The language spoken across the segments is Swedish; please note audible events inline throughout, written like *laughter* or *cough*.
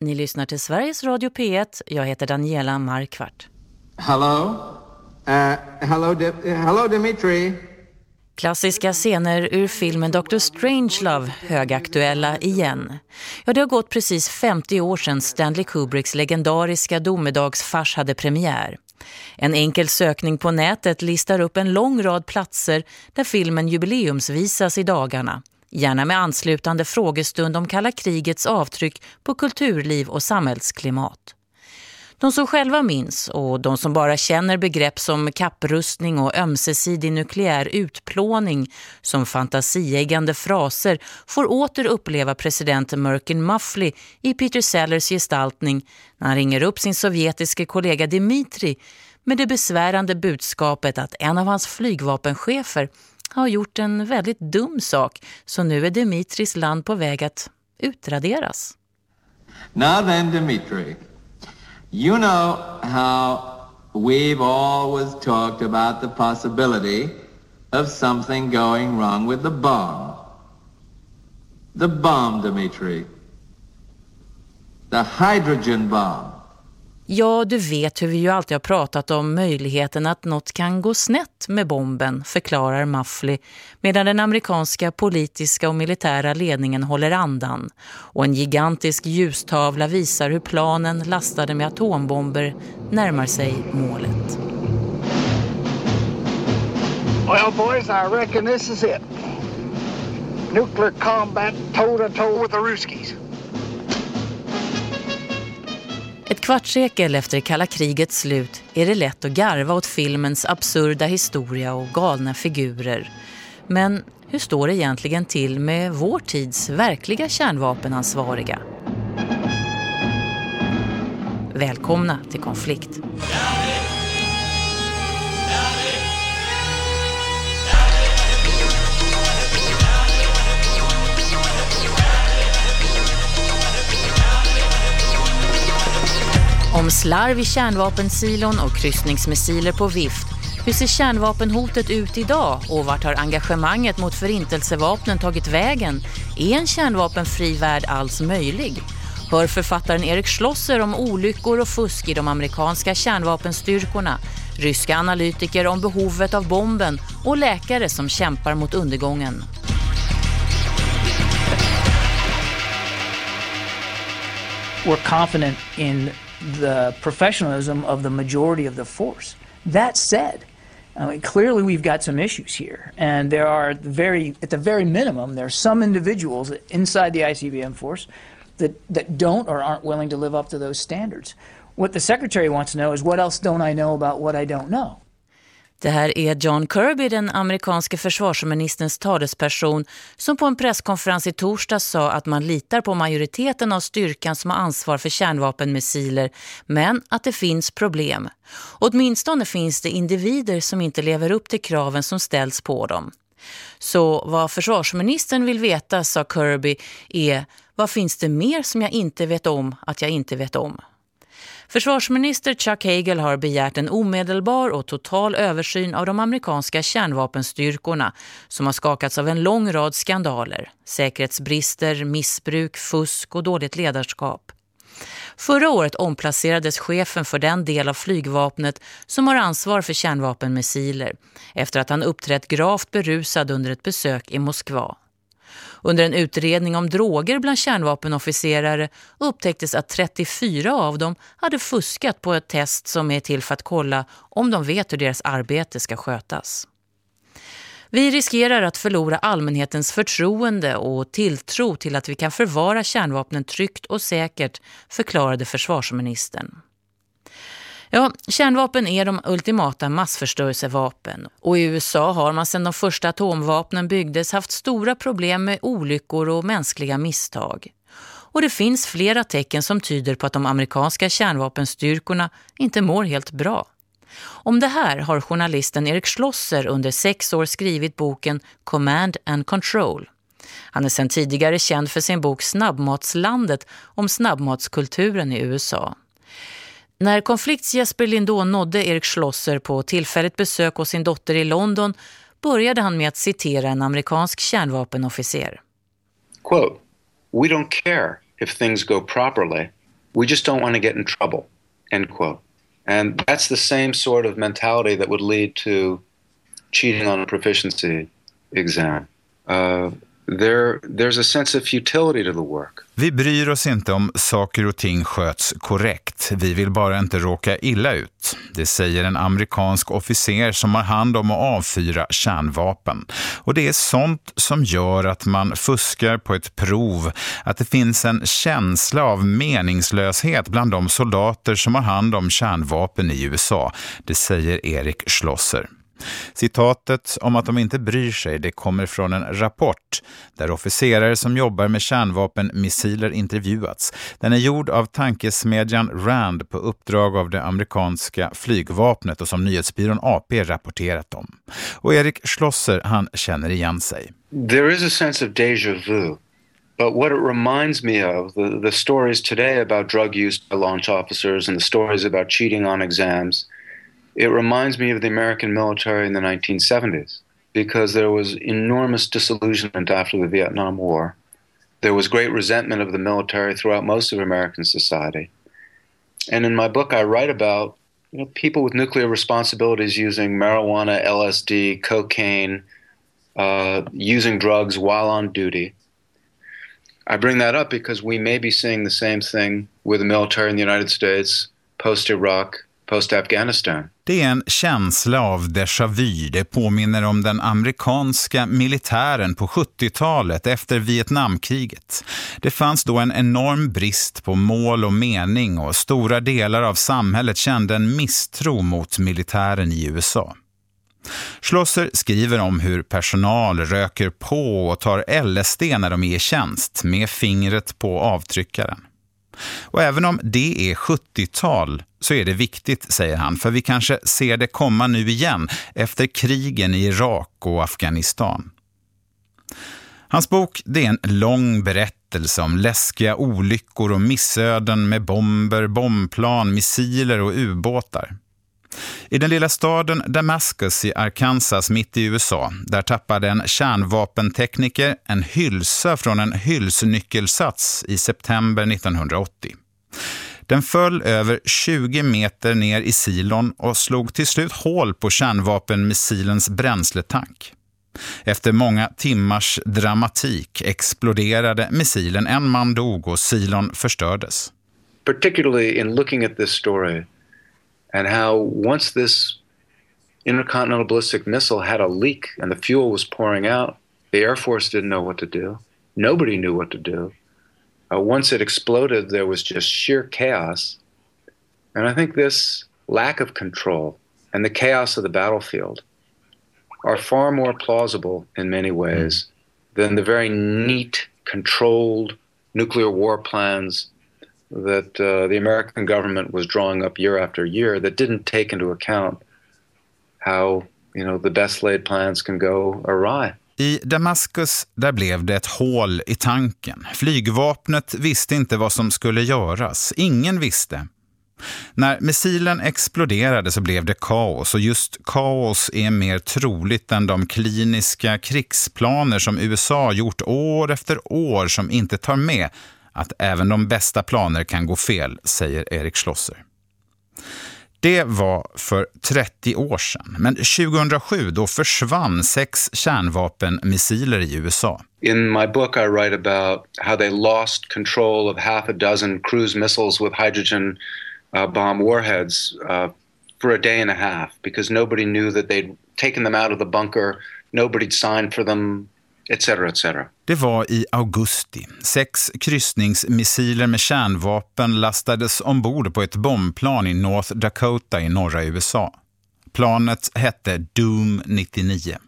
Ni lyssnar till Sveriges Radio P1. Jag heter Daniela Markvart. Hello? Uh, hello, Di hello, Dimitri. Klassiska scener ur filmen Dr. Strangelove, högaktuella igen. Ja, det har gått precis 50 år sedan Stanley Kubricks legendariska domedagsfars hade premiär. En enkel sökning på nätet listar upp en lång rad platser där filmen jubileumsvisas i dagarna. Gärna med anslutande frågestund om kalla krigets avtryck på kulturliv och samhällsklimat. De som själva minns och de som bara känner begrepp som kapprustning och ömsesidig nukleär utplåning som fantasieggande fraser får åter uppleva president Merkin Muffley i Peter Sellers gestaltning när han ringer upp sin sovjetiske kollega Dimitri med det besvärande budskapet att en av hans flygvapenchefer har gjort en väldigt dum sak så nu är Dimitris land på väg att utraderas. Now then, Dimitri, you know how we've always talked about the possibility of something going wrong with the bomb. The bomb, Dimitri. The hydrogen bomb. Ja, du vet hur vi ju alltid har pratat om möjligheten att något kan gå snett med bomben, förklarar Muffley, medan den amerikanska politiska och militära ledningen håller andan. Och en gigantisk ljustavla visar hur planen lastade med atombomber närmar sig målet. Well, boys, I reckon this is it. Nuclear combat toe-to-toe -to -toe with the Ruskies. Ett kvartssekel efter kalla krigets slut är det lätt att garva åt filmens absurda historia och galna figurer. Men hur står det egentligen till med vår tids verkliga kärnvapenansvariga? Välkomna till konflikt. Om slarv i kärnvapensilon och kryssningsmissiler på vift. Hur ser kärnvapenhotet ut idag och vart har engagemanget mot förintelsevapnen tagit vägen? Är en kärnvapenfri värld alls möjlig? Hör författaren Erik Schlosser om olyckor och fusk i de amerikanska kärnvapenstyrkorna, ryska analytiker om behovet av bomben och läkare som kämpar mot undergången. We're confident in the professionalism of the majority of the force. That said, I mean, clearly we've got some issues here, and there are very, at the very minimum, there are some individuals inside the ICBM force that, that don't or aren't willing to live up to those standards. What the secretary wants to know is what else don't I know about what I don't know? Det här är John Kirby, den amerikanske försvarsministerns talesperson, som på en presskonferens i torsdag sa att man litar på majoriteten av styrkan som har ansvar för kärnvapenmissiler, men att det finns problem. Åtminstone finns det individer som inte lever upp till kraven som ställs på dem. Så vad försvarsministern vill veta, sa Kirby, är vad finns det mer som jag inte vet om att jag inte vet om? Försvarsminister Chuck Hagel har begärt en omedelbar och total översyn av de amerikanska kärnvapenstyrkorna som har skakats av en lång rad skandaler, säkerhetsbrister, missbruk, fusk och dåligt ledarskap. Förra året omplacerades chefen för den del av flygvapnet som har ansvar för kärnvapenmissiler efter att han uppträtt gravt berusad under ett besök i Moskva. Under en utredning om droger bland kärnvapenofficerare upptäcktes att 34 av dem hade fuskat på ett test som är till för att kolla om de vet hur deras arbete ska skötas. Vi riskerar att förlora allmänhetens förtroende och tilltro till att vi kan förvara kärnvapnen tryggt och säkert, förklarade försvarsministern. Ja, kärnvapen är de ultimata massförstörelsevapen och i USA har man sedan de första atomvapnen byggdes haft stora problem med olyckor och mänskliga misstag. Och det finns flera tecken som tyder på att de amerikanska kärnvapenstyrkorna inte mår helt bra. Om det här har journalisten Erik Schlosser under sex år skrivit boken Command and Control. Han är sedan tidigare känd för sin bok Snabbmatslandet om snabbmatskulturen i USA. När konflikts Jesper Lindon nådde Erik Schlosser på tillfälligt besök hos sin dotter i London började han med att citera en amerikansk kärnvapenofficer. Quote, We don't care if things go properly We just don't want to get in trouble, end quote. And that's the same sort of mentality that would lead to cheating on a proficiency exam. Uh, there, there's a sense of futility to the work. Vi bryr oss inte om saker och ting sköts korrekt. Vi vill bara inte råka illa ut. Det säger en amerikansk officer som har hand om att avfyra kärnvapen. Och det är sånt som gör att man fuskar på ett prov. Att det finns en känsla av meningslöshet bland de soldater som har hand om kärnvapen i USA. Det säger Erik Schlosser. Citatet om att de inte bryr sig det kommer från en rapport där officerare som jobbar med kärnvapenmissiler intervjuats. Den är gjord av tankesmedjan RAND på uppdrag av det amerikanska flygvapnet och som nyhetsbyrån AP rapporterat om. Och Erik Schlosser, han känner igen sig. There is a sense of déjà vu. But what it reminds me of, the, the stories today about drug use by launch officers and the stories about cheating on exams, it reminds me of the American military in the 1970s because there was enormous disillusionment after the Vietnam War. There was great resentment of the military throughout most of American society. And in my book, I write about you know, people with nuclear responsibilities using marijuana, LSD, cocaine, uh, using drugs while on duty. I bring that up because we may be seeing the same thing with the military in the United States post Iraq. Det är en känsla av déjà vu. Det påminner om den amerikanska militären på 70-talet efter Vietnamkriget. Det fanns då en enorm brist på mål och mening och stora delar av samhället kände en misstro mot militären i USA. Schlosser skriver om hur personal röker på och tar LSD när de är i tjänst med fingret på avtryckaren. Och även om det är 70-tal så är det viktigt, säger han, för vi kanske ser det komma nu igen efter krigen i Irak och Afghanistan. Hans bok det är en lång berättelse om läskiga olyckor och missöden med bomber, bombplan, missiler och ubåtar. I den lilla staden Damascus i Arkansas mitt i USA, där tappade en kärnvapentekniker en hylsa från en hylsnyckelsats i september 1980. Den föll över 20 meter ner i silon och slog till slut hål på kärnvapenmissilens bränsletank. Efter många timmars dramatik exploderade missilen, en man dog och silon förstördes. Particularly in looking at this story and how once this intercontinental ballistic missile had a leak and the fuel was pouring out, the Air Force didn't know what to do. Nobody knew what to do. Uh, once it exploded, there was just sheer chaos. And I think this lack of control and the chaos of the battlefield are far more plausible in many ways mm. than the very neat, controlled nuclear war plans that uh, the American government was drawing up year after year that didn't take into account how you know the best laid plans can go awry. I Damaskus där blev det ett hål i tanken. Flygvapnet visste inte vad som skulle göras. Ingen visste. När missilen exploderade så blev det kaos och just kaos är mer troligt än de kliniska krigsplaner som USA gjort år efter år som inte tar med att även de bästa planer kan gå fel, säger Erik Schlosser. Det var för 30 år sedan, men 2007 då försvann sex kärnvapenmissiler i USA. In my book I write about how they lost control of half a dozen cruise missiles with hydrogen uh, bomb warheads uh, for a day and a half because nobody knew that they'd taken them out of the bunker, nobody'd signed for them, etc. etc. Det var i augusti. Sex kryssningsmissiler med kärnvapen lastades ombord på ett bombplan i North Dakota i norra USA. Planet hette Doom 99.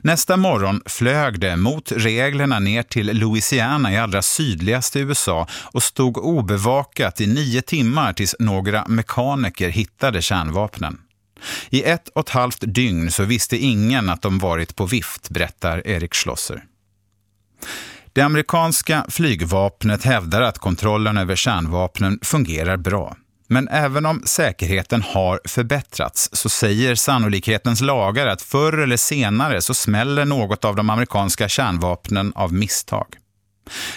Nästa morgon flög det mot reglerna ner till Louisiana i allra sydligaste USA och stod obevakat i nio timmar tills några mekaniker hittade kärnvapnen. I ett och ett halvt dygn så visste ingen att de varit på vift, berättar Erik Schlosser. Det amerikanska flygvapnet hävdar att kontrollen över kärnvapnen fungerar bra. Men även om säkerheten har förbättrats så säger sannolikhetens lagar att förr eller senare så smäller något av de amerikanska kärnvapnen av misstag.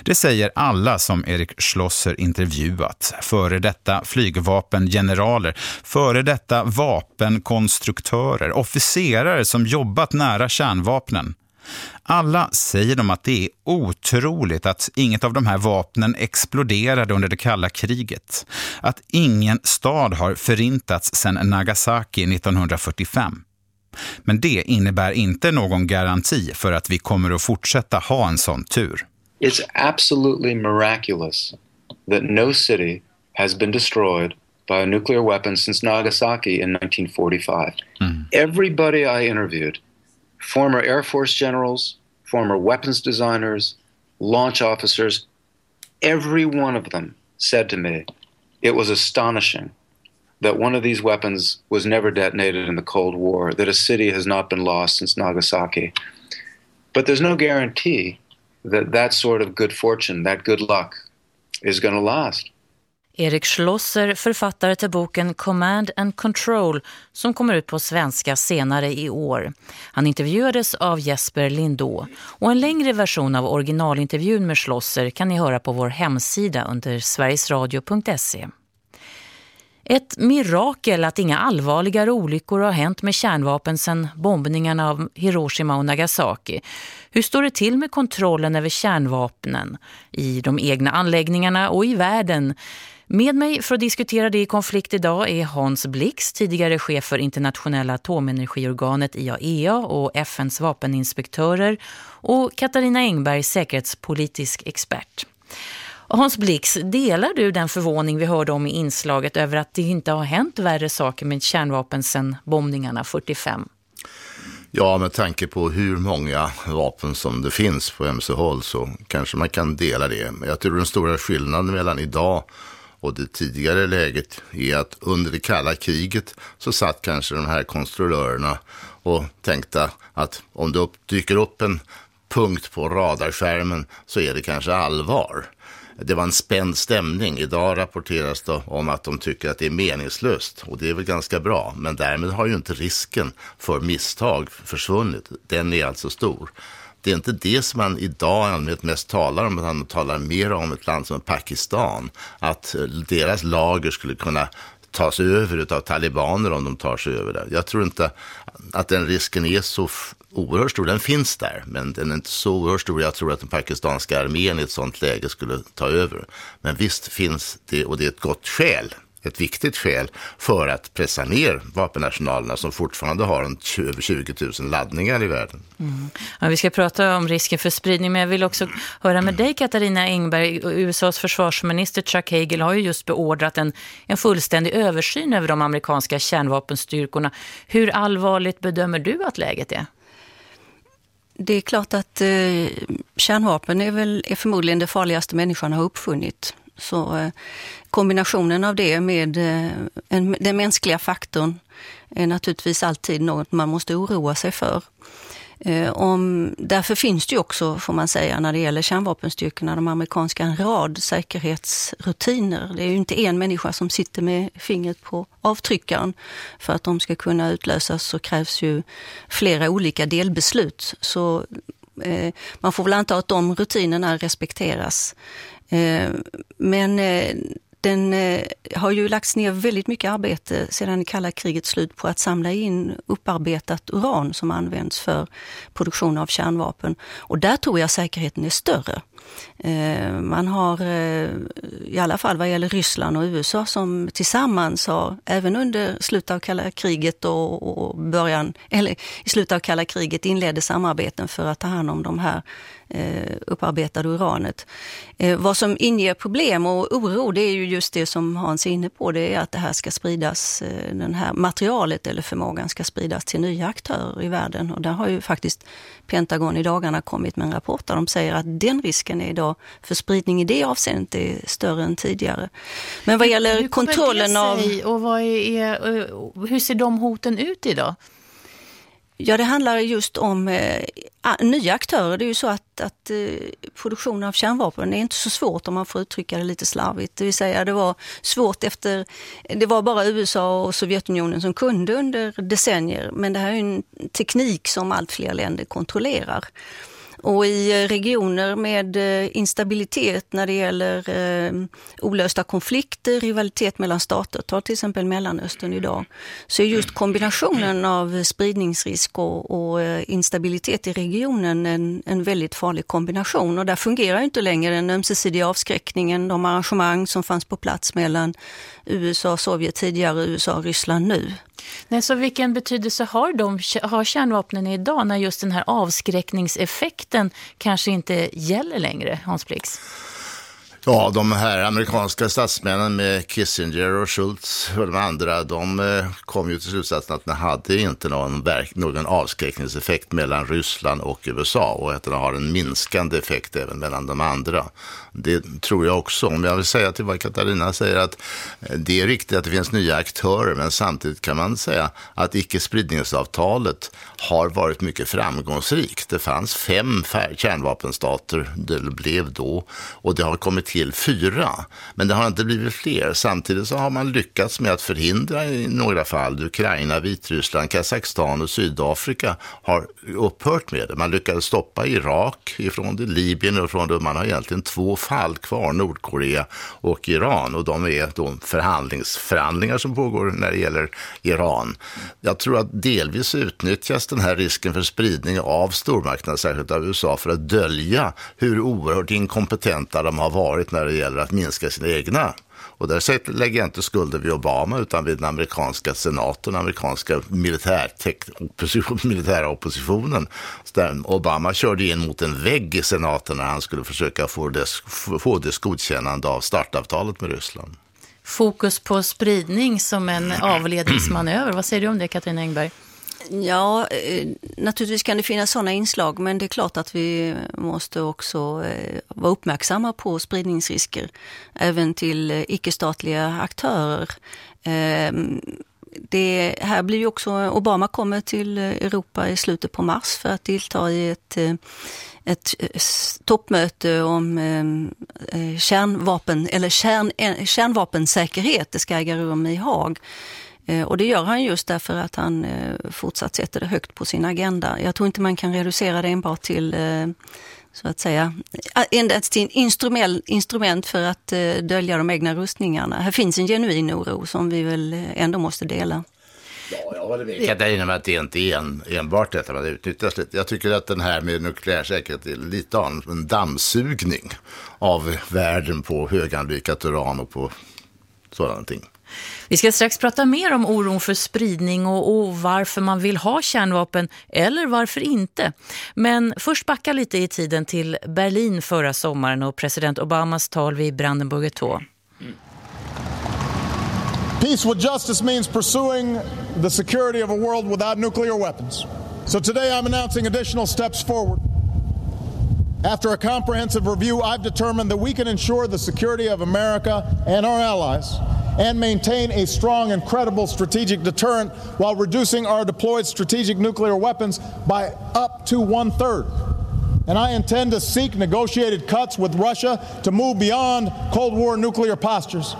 Det säger alla som Erik Schlosser intervjuat. Före detta flygvapengeneraler, före detta vapenkonstruktörer, officerare som jobbat nära kärnvapnen. Alla säger de att det är otroligt att inget av de här vapnen exploderade under det kalla kriget. Att ingen stad har förintats sedan Nagasaki 1945. Men det innebär inte någon garanti för att vi kommer att fortsätta ha en sån tur. It's absolutely miraculous that no city has been destroyed by a nuclear weapon since Nagasaki in 1945. Mm. Everybody I interviewed, former Air Force generals, former weapons designers, launch officers, every one of them said to me it was astonishing that one of these weapons was never detonated in the Cold War, that a city has not been lost since Nagasaki. But there's no guarantee that that sort of good fortune, that good luck is going to last. Erik Schlosser, författare till boken Command and Control som kommer ut på svenska senare i år. Han intervjuades av Jesper Lindå och en längre version av originalintervjun med Schlosser kan ni höra på vår hemsida under sverigesradio.se. Ett mirakel att inga allvarligare olyckor har hänt med kärnvapen sedan bombningarna av Hiroshima och Nagasaki. Hur står det till med kontrollen över kärnvapnen i de egna anläggningarna och i världen? Med mig för att diskutera det i konflikt idag är Hans Blix, tidigare chef för internationella atomenergiorganet IAEA och FNs vapeninspektörer och Katarina Engberg, säkerhetspolitisk expert. Hans Blix, delar du den förvåning vi hörde om i inslaget över att det inte har hänt värre saker med kärnvapen sedan bombningarna 45? Ja, med tanke på hur många vapen som det finns på ömse håll så kanske man kan dela det. Men jag tror den stora skillnaden mellan idag och det tidigare läget är att under det kalla kriget så satt kanske de här kontrollörerna och tänkte att om det dyker upp en punkt på radarskärmen så är det kanske allvar det var en spänd stämning. Idag rapporteras det om att de tycker att det är meningslöst och det är väl ganska bra. Men därmed har ju inte risken för misstag försvunnit. Den är alltså stor. Det är inte det som man idag allmänhet mest talar om, utan man talar mer om ett land som Pakistan. Att deras lager skulle kunna tas över av talibaner om de tar sig över det. Jag tror inte att den risken är så oerhört stor. Den finns där, men den är inte så oerhört stor. Jag tror att den pakistanska armén i ett sådant läge skulle ta över. Men visst finns det, och det är ett gott skäl, ett viktigt skäl för att pressa ner vapenarsenalerna som fortfarande har en, över 20 000 laddningar i världen. Mm. Ja, vi ska prata om risken för spridning, men jag vill också höra med dig Katarina Engberg. USAs försvarsminister Chuck Hagel har ju just beordrat en, en fullständig översyn över de amerikanska kärnvapenstyrkorna. Hur allvarligt bedömer du att läget är? Det är klart att eh, kärnvapen är, väl, är förmodligen det farligaste människan har uppfunnit. Så eh, kombinationen av det med eh, en, den mänskliga faktorn är naturligtvis alltid något man måste oroa sig för. Eh, om, därför finns det ju också, får man säga, när det gäller kärnvapenstyrkorna, de amerikanska, en rad säkerhetsrutiner. Det är ju inte en människa som sitter med fingret på avtryckaren. För att de ska kunna utlösas så krävs ju flera olika delbeslut. Så eh, man får väl anta att de rutinerna respekteras. Eh, men eh, den eh, har ju lagts ner väldigt mycket arbete sedan kalla krigets slut på att samla in upparbetat uran som används för produktion av kärnvapen. Och där tror jag säkerheten är större. Man har, i alla fall vad gäller Ryssland och USA, som tillsammans har, även under slutet av kalla kriget och, början, eller i slutet av kalla kriget inledde samarbeten för att ta hand om de här eh, upparbetade uranet. vad som inger problem och oro, det är ju just det som Hans är inne på, det är att det här ska spridas, det här materialet eller förmågan ska spridas till nya aktörer i världen. Och där har ju faktiskt Pentagon i dagarna kommit med en rapport där de säger att den risken är idag för spridning i det avseendet är större än tidigare. Men vad gäller kontrollen av... Och vad är, hur ser de hoten ut idag? Ja, det handlar just om eh, nya aktörer. Det är ju så att, att eh, produktion av kärnvapen är inte så svårt om man får uttrycka det lite slarvigt. Det vill säga det var svårt efter, det var bara USA och Sovjetunionen som kunde under decennier. Men det här är en teknik som allt fler länder kontrollerar. Och i eh, regioner med eh, instabilitet när det gäller eh, olösta konflikter, rivalitet mellan stater, ta till exempel Mellanöstern idag, så är just kombinationen av spridningsrisk och, och instabilitet i regionen en, en väldigt farlig kombination. Och där fungerar inte längre den ömsesidiga avskräckningen, de arrangemang som fanns på plats mellan USA och Sovjet tidigare, USA och Ryssland nu. Nej, så vilken betydelse har, de, har kärnvapnen idag när just den här avskräckningseffekten kanske inte gäller längre, Hans Blix? Ja, de här amerikanska statsmännen med Kissinger och Schultz och de andra, de eh, kom ju till slutsatsen att den hade inte någon, någon avskräckningseffekt mellan Ryssland och USA och att den har en minskande effekt även mellan de andra. Det tror jag också. Om jag vill säga till vad Katarina säger att eh, det är riktigt att det finns nya aktörer, men samtidigt kan man säga att icke-spridningsavtalet har varit mycket framgångsrikt. Det fanns fem kärnvapenstater, det blev då, och det har kommit till fyra. Men det har inte blivit fler. Samtidigt så har man lyckats med att förhindra i några fall, Ukraina, Vitryssland, Kazakstan och Sydafrika har upphört med det. Man lyckades stoppa Irak ifrån det, Libyen och från det. Man har egentligen två fall kvar, Nordkorea och Iran. Och de är de förhandlingsförhandlingar som pågår när det gäller Iran. Jag tror att delvis utnyttjas den här risken för spridning av stormakterna, särskilt av USA, för att dölja hur oerhört inkompetenta de har varit när det gäller att minska sina egna och där lägger jag inte skulden vid Obama utan vid den amerikanska senaten, den amerikanska militära *laughs* oppositionen. Där Obama körde in mot en vägg i senaten när han skulle försöka få dess, få dess godkännande av startavtalet med Ryssland. Fokus på spridning som en *clears throat* avledningsmanöver. Vad säger du om det, Katarina Engberg? Ja, eh, naturligtvis kan det finnas sådana inslag, men det är klart att vi måste också eh, vara uppmärksamma på spridningsrisker, även till eh, icke-statliga aktörer. Ehm, det här blir ju också, Obama kommer till Europa i slutet på mars för att delta i ett, ett toppmöte om ehm, kärnvapen, eller kärn, kärnvapensäkerhet. Det ska äga rum i Haag. Eh, och det gör han just därför att han eh, fortsatt sätter det högt på sin agenda. Jag tror inte man kan reducera det enbart till eh, så att säga, endast till instrument, instrument för att dölja de egna rustningarna. Här finns en genuin oro som vi väl ändå måste dela. Ja, jag håller med Katarina med att det inte är en, enbart detta, men det utnyttjas lite. Jag tycker att den här med nukleär säkerhet är lite av en dammsugning av världen på höganrikat uran och på sådana ting. Vi ska strax prata mer om oron för spridning och, och, varför man vill ha kärnvapen eller varför inte. Men först backa lite i tiden till Berlin förra sommaren och president Obamas tal vid Brandenburger Tor. Peace with justice means pursuing the security of a world without nuclear weapons. So today I'm announcing additional steps forward. After a comprehensive review, I've determined that we can ensure the security of America and our allies and maintain a strong and credible strategic deterrent while reducing our deployed strategic nuclear weapons by up to one third. And I intend to seek negotiated cuts with Russia to move beyond Cold War nuclear postures.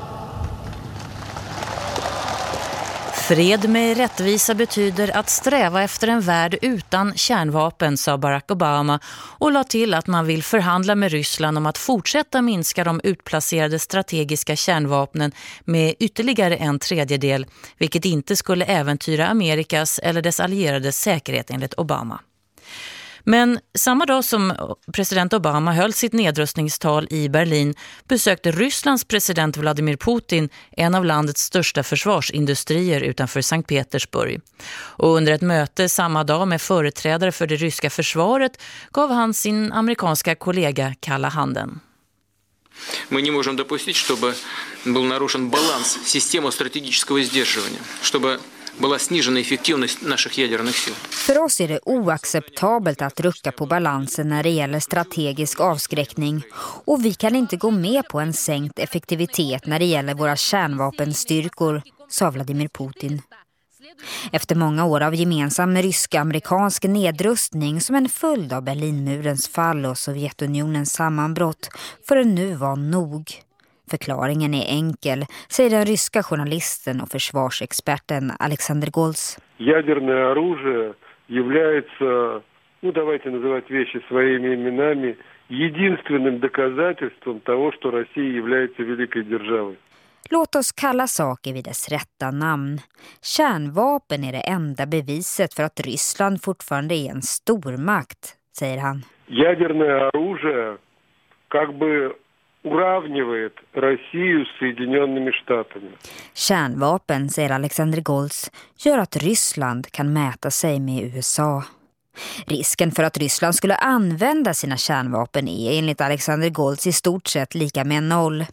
Fred med rättvisa betyder att sträva efter en värld utan kärnvapen, sa Barack Obama och la till att man vill förhandla med Ryssland om att fortsätta minska de utplacerade strategiska kärnvapnen med ytterligare en tredjedel, vilket inte skulle äventyra Amerikas eller dess allierades säkerhet enligt Obama. Men samma dag som president Obama höll sitt nedrustningstal i Berlin besökte Rysslands president Vladimir Putin en av landets största försvarsindustrier utanför Sankt Petersburg. Och under ett möte samma dag med företrädare för det ryska försvaret gav han sin amerikanska kollega kalla handen. Мы не можем допустить, чтобы был нарушен баланс системы стратегического сдерживания, чтобы för oss är det oacceptabelt att rucka på balansen när det gäller strategisk avskräckning och vi kan inte gå med på en sänkt effektivitet när det gäller våra kärnvapenstyrkor, sa Vladimir Putin. Efter många år av gemensam rysk-amerikansk nedrustning som en följd av Berlinmurens fall och Sovjetunionens sammanbrott för en nu var nog. Förklaringen är enkel, säger den ryska journalisten och försvarsexperten Alexander Golds. Ядерное оружие является ну давайте называть вещи своими именами, единственным доказательством того, что Россия является великой державой. Låt oss kalla saker vid dess rätta namn. Kärnvapen är det enda beviset för att Ryssland fortfarande är en stormakt, säger han. Ядерное оружие как бы уравнивает Россию с Соединенными Штатами. Kärnvapen, säger Alexander Goltz, gör att Ryssland kan mäta sig med USA. Risken för att Ryssland skulle använda sina kärnvapen är enligt Alexander Goltz i stort sett lika med noll.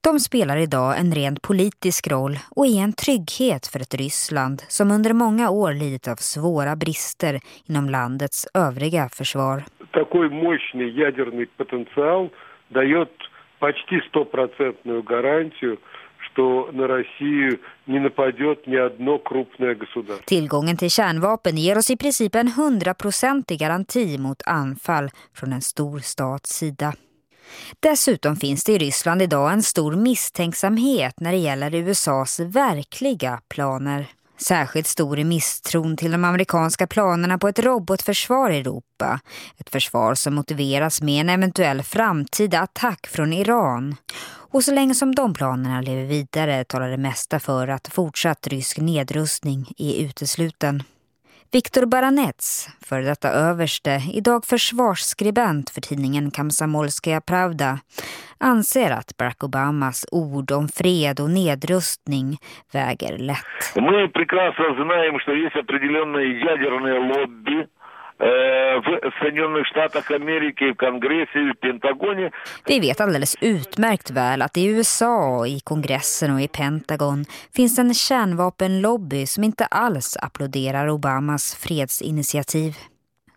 De spelar idag en rent politisk roll och är en trygghet för ett Ryssland som under många år lidit av svåra brister inom landets övriga försvar. Такой мощный ядерный потенциал дает почти стопроцентную гарантию что на Россию не нападет ни одно крупное государство. Tillgången till kärnvapen ger oss i princip en hundraprocentig garanti mot anfall från en stor stats sida. Dessutom finns det i Ryssland idag en stor misstänksamhet när det gäller USAs verkliga planer. Särskilt stor är misstron till de amerikanska planerna på ett robotförsvar i Europa. Ett försvar som motiveras med en eventuell framtida attack från Iran. Och så länge som de planerna lever vidare talar det mesta för att fortsatt rysk nedrustning är utesluten. Viktor Baranets, för detta överste, idag försvarsskribent för tidningen Kamsamolskaja Pravda, anser att Barack Obamas ord om fred och nedrustning väger lätt. Мы прекрасно знаем, что есть определенные ядерные lobby в Соединенных Штатах Америки, в Конгрессе, в Пентагоне. Vi vet alldeles utmärkt väl att i USA, i kongressen och i Pentagon finns en kärnvapenlobby som inte alls applåderar Obamas fredsinitiativ.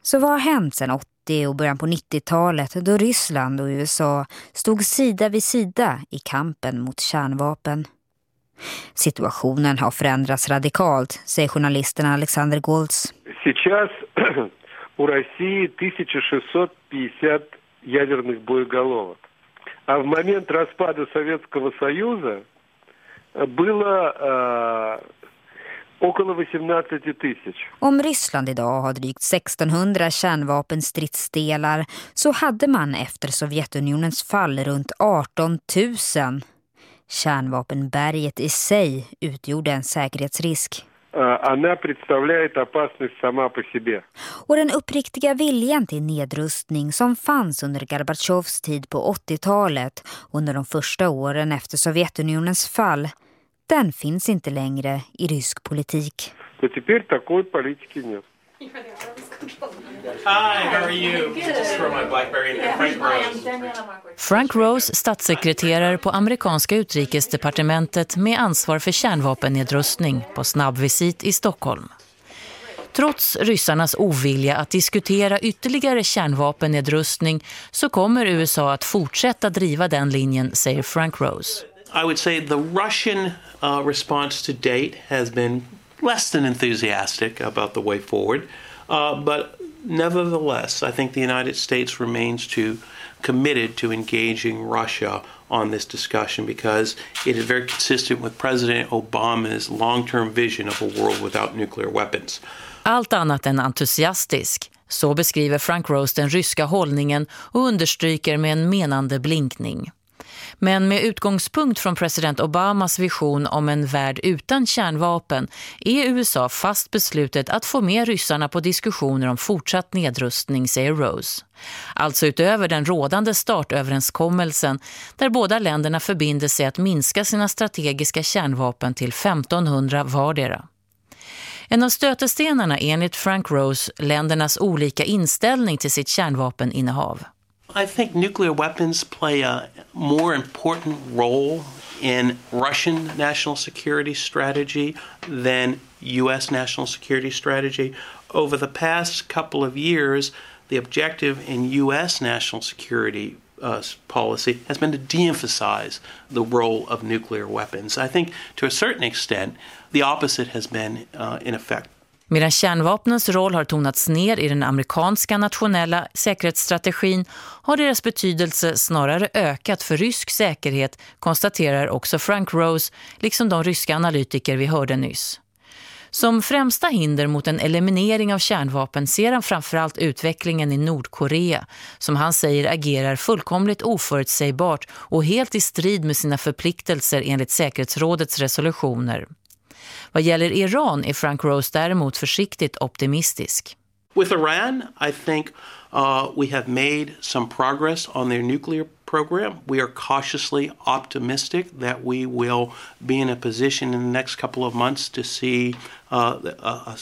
Så vad har hänt sedan 80 och början på 90-talet då Ryssland och USA stod sida vid sida i kampen mot kärnvapen? Situationen har förändrats radikalt, säger journalisten Alexander Goltz. Сейчас у России 1650 ядерных боеголовок. А в момент распада Советского Союза было э, около 18 тысяч. Om Ryssland idag har drygt 1600 kärnvapenstridsdelar så hade man efter Sovjetunionens fall runt 18 000. Kärnvapenberget i sig utgjorde en säkerhetsrisk. Она представляет опасность сама по себе. Och den uppriktiga viljan till nedrustning som fanns under Gorbatjovs tid på 80-talet under de första åren efter Sovjetunionens fall, den finns inte längre i rysk politik. Så теперь такой политики нет. Hi, how are you? Just throw my Blackberry in there. Frank Rose. Frank Rose, statssekreterare på amerikanska utrikesdepartementet med ansvar för kärnvapennedrustning på snabbvisit i Stockholm. Trots ryssarnas ovilja att diskutera ytterligare kärnvapennedrustning så kommer USA att fortsätta driva den linjen, säger Frank Rose. I would say the Russian uh, response to date has been less than enthusiastic about the way forward. Uh, but nevertheless, I think the United States remains to committed to engaging Russia on this discussion because it is very consistent with President Obama's long-term vision of a world without nuclear weapons. Allt annat än entusiastisk. Så beskriver Frank Rose den ryska hållningen och understryker med en menande blinkning. Men med utgångspunkt från president Obamas vision om en värld utan kärnvapen är USA fast beslutet att få med ryssarna på diskussioner om fortsatt nedrustning, säger Rose. Alltså utöver den rådande startöverenskommelsen där båda länderna förbinder sig att minska sina strategiska kärnvapen till 1500 vardera. En av stötestenarna enligt Frank Rose ländernas olika inställning till sitt kärnvapeninnehav. I think nuclear weapons play a more important role in Russian national security strategy than U.S. national security strategy. Over the past couple of years, the objective in U.S. national security uh, policy has been to de-emphasize the role of nuclear weapons. I think to a certain extent, the opposite has been uh, in effect. Medan kärnvapnens roll har tonats ner i den amerikanska nationella säkerhetsstrategin har deras betydelse snarare ökat för rysk säkerhet, konstaterar också Frank Rose, liksom de ryska analytiker vi hörde nyss. Som främsta hinder mot en eliminering av kärnvapen ser han framförallt utvecklingen i Nordkorea som han säger agerar fullkomligt oförutsägbart och helt i strid med sina förpliktelser enligt säkerhetsrådets resolutioner. Vad gäller Iran är Frank Rose däremot försiktigt optimistisk. With Iran, I think uh, we have made some progress on their nuclear program. We are cautiously optimistic that we will be in a position in the next couple of months to see uh, a,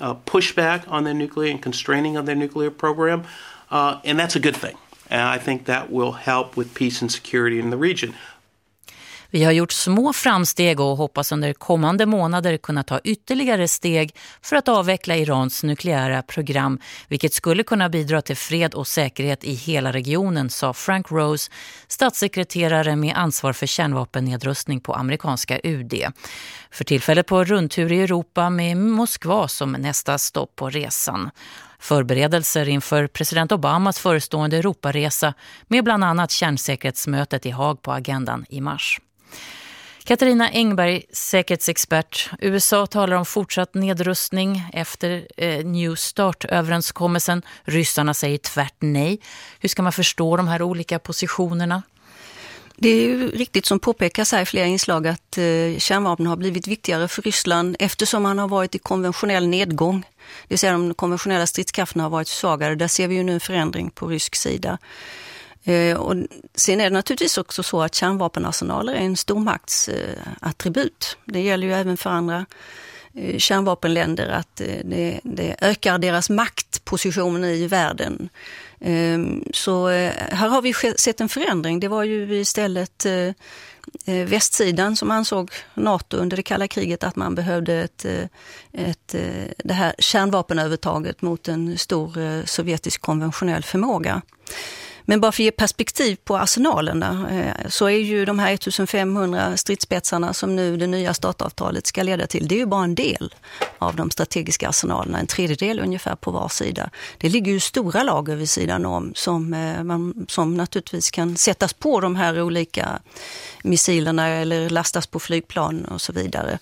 a, pushback on their nuclear and constraining of their nuclear program. Uh, and that's a good thing. And I think that will help with peace and security in the region. Vi har gjort små framsteg och hoppas under kommande månader kunna ta ytterligare steg för att avveckla Irans nukleära program, vilket skulle kunna bidra till fred och säkerhet i hela regionen, sa Frank Rose, statssekreterare med ansvar för kärnvapennedrustning på amerikanska UD. För tillfället på rundtur i Europa med Moskva som nästa stopp på resan förberedelser inför president Obamas förestående Europaresa med bland annat kärnsäkerhetsmötet i Haag på agendan i mars. Katarina Engberg, säkerhetsexpert. USA talar om fortsatt nedrustning efter eh, New Start-överenskommelsen. Ryssarna säger tvärt nej. Hur ska man förstå de här olika positionerna? Det är ju riktigt som påpekas här i flera inslag att eh, kärnvapen har blivit viktigare för Ryssland eftersom man har varit i konventionell nedgång. Det vill säga de konventionella stridskrafterna har varit svagare. Där ser vi ju nu en förändring på rysk sida. Eh, och sen är det naturligtvis också så att kärnvapenarsenaler är en stormaktsattribut. Det gäller ju även för andra eh, kärnvapenländer att eh, det, det ökar deras maktposition i världen. Ehm, så eh, här har vi sett en förändring. Det var ju istället eh, eh, västsidan som ansåg NATO under det kalla kriget att man behövde ett, ett, det här kärnvapenövertaget mot en stor sovjetisk konventionell förmåga. Men bara för att ge perspektiv på arsenalerna eh, så är ju de här 1500 stridsspetsarna som nu det nya startavtalet ska leda till, det är ju bara en del av de strategiska arsenalerna, en tredjedel ungefär på var sida. Det ligger ju stora lager vid sidan om som, eh, man, som naturligtvis kan sättas på de här olika missilerna eller lastas på flygplan och så vidare.